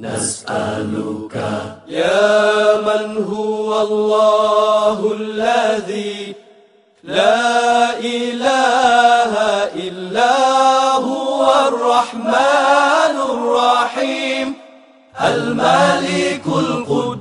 نسألك يا من هو الله الذي لا إله إلا هو الرحمن الرحيم الملك القدوس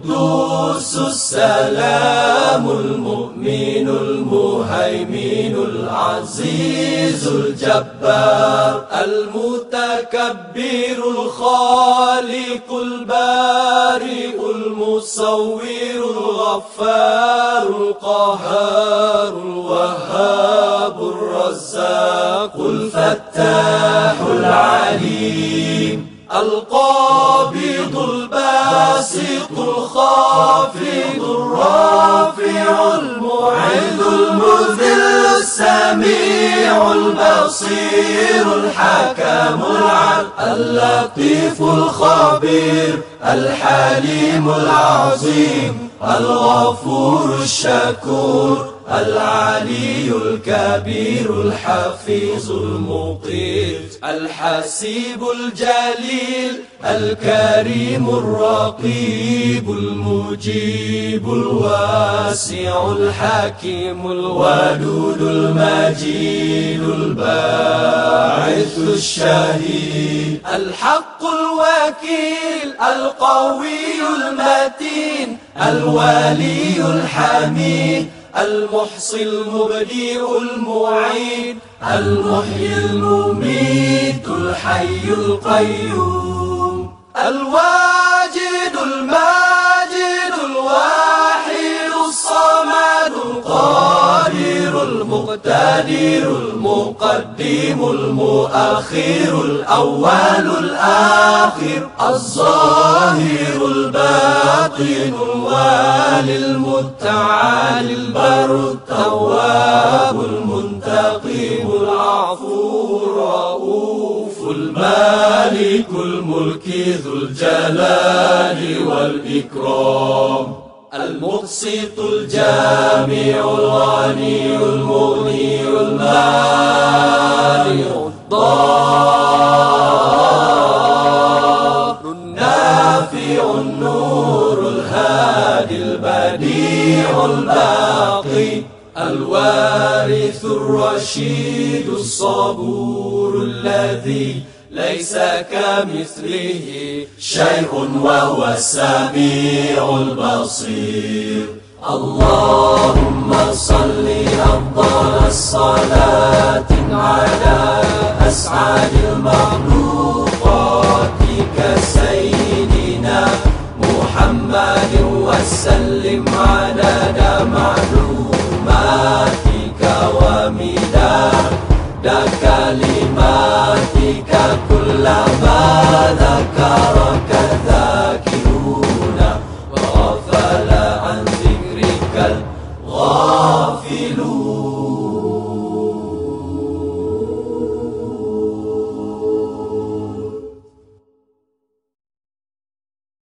السلام المؤمن المهيمن العزيز الجبار المتكبر الخالق البارئ المصور الغفار القهار الوهاب الرزاق الفتاح العليم القابض الباسط الخافض الرافع المعز المذل السميع البصير الحكم العدل اللطيف الخبير الحليم العظيم الغفور الشكور العلي الكبير الحفيظ المقيت الحسيب الجليل الكريم الرقيب المجيب الواسع الحكيم الودود المجيد الباعث الشهيد الحق الوكيل القوي المتين الولي الحميد المحصي المبدئ المعيد المحيي المميت الحي القيوم الواجد الماجد الواحد الصمد القادر المقتدر المقدم المؤخر الأول الآخر الظاهر الباطن الوالي المتعالي البر التواب المنتقم العفو الرؤوف المالك الملك ذو الجلال والإكرام المقسط الجامع الغني المغني المانع البديع الباقي الوارث الرشيد الصبور الذي ليس كمثله شيء وهو السميع البصير. اللهم صل أفضل الصلاة Dakali